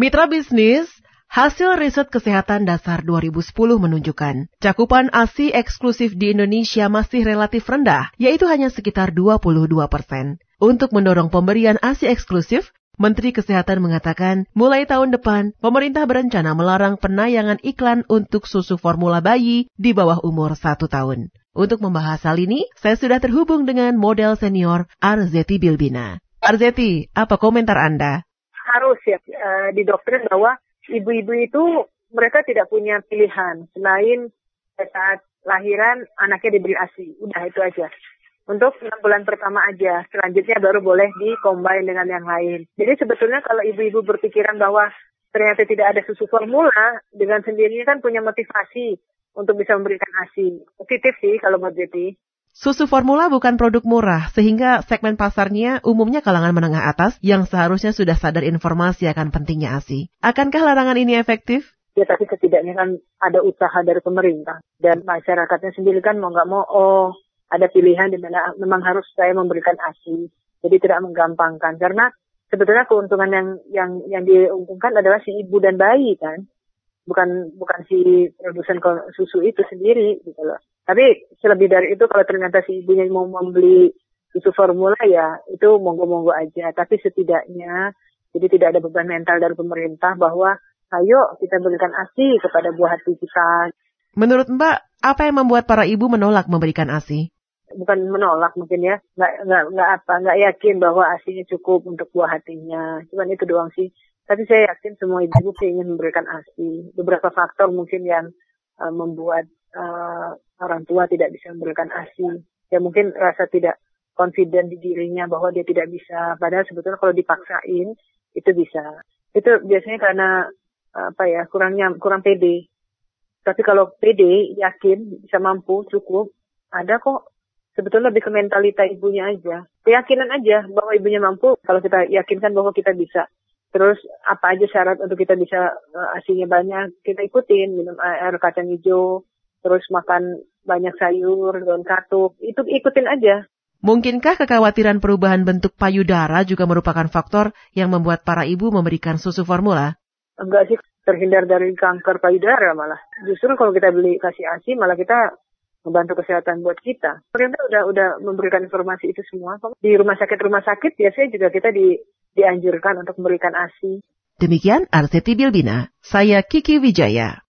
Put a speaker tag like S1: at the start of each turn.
S1: Mitra bisnis, Hasil riset kesehatan dasar 2010 menunjukkan cakupan ASI eksklusif di Indonesia masih relatif rendah, yaitu hanya sekitar 22 persen. Untuk mendorong pemberian ASI eksklusif, Menteri Kesehatan mengatakan mulai tahun depan, pemerintah berencana melarang penayangan iklan untuk susu formula bayi di bawah umur satu tahun. Untuk membahas hal ini, saya sudah terhubung dengan model senior Arzeti Bilbina. Arzeti, apa komentar Anda?
S2: Harus ya, uh, didoktrin bahwa ibu-ibu itu mereka tidak punya pilihan selain saat lahiran anaknya diberi ASI. Udah itu aja. Untuk enam bulan pertama aja, selanjutnya baru boleh dikombin dengan yang lain. Jadi sebetulnya kalau ibu-ibu berpikiran bahwa ternyata tidak ada susu formula, dengan sendirinya kan punya motivasi untuk bisa memberikan ASI. Positif sih kalau buat Betty.
S1: Susu formula bukan produk murah, sehingga segmen pasarnya umumnya kalangan menengah atas yang seharusnya sudah sadar informasi akan pentingnya ASI. Akankah larangan ini efektif?
S2: Ya, tapi setidaknya kan ada usaha dari pemerintah. Dan masyarakatnya sendiri kan mau nggak mau, oh ada pilihan di mana memang harus saya memberikan ASI. Jadi tidak menggampangkan. Karena sebetulnya keuntungan yang yang yang diuntungkan adalah si ibu dan bayi kan bukan bukan si produsen susu itu sendiri gitu loh. Tapi selebih dari itu kalau ternyata si ibunya mau membeli susu formula ya itu monggo-monggo aja. Tapi setidaknya jadi tidak ada beban mental dari pemerintah bahwa ayo kita berikan ASI kepada buah hati kita.
S1: Menurut Mbak, apa yang membuat para ibu menolak memberikan ASI?
S2: Bukan menolak mungkin ya, nggak nggak nggak apa, nggak yakin bahwa asinya cukup untuk buah hatinya. Cuman itu doang sih. Tapi saya yakin semua ibu ingin memberikan ASI. Beberapa faktor mungkin yang uh, membuat orang tua tidak bisa memberikan ASI. Ya mungkin rasa tidak confident di dirinya bahwa dia tidak bisa. Padahal sebetulnya kalau dipaksain itu bisa. Itu biasanya karena apa ya kurangnya kurang pede. Tapi kalau pede yakin bisa mampu cukup ada kok sebetulnya lebih ke mentalita ibunya aja. Keyakinan aja bahwa ibunya mampu kalau kita yakinkan bahwa kita bisa. Terus apa aja syarat untuk kita bisa uh, asinya banyak, kita ikutin minum air kacang hijau, terus makan banyak sayur, daun katuk, itu ikutin aja.
S1: Mungkinkah kekhawatiran perubahan bentuk payudara juga merupakan faktor yang membuat para ibu memberikan susu formula?
S2: Enggak sih, terhindar dari kanker payudara malah. Justru kalau kita beli kasih ASI malah kita membantu kesehatan buat kita. Pemerintah udah udah memberikan informasi itu semua. Di rumah sakit rumah sakit biasanya juga kita di, dianjurkan untuk memberikan ASI.
S1: Demikian Arseti Bilbina, saya Kiki Wijaya.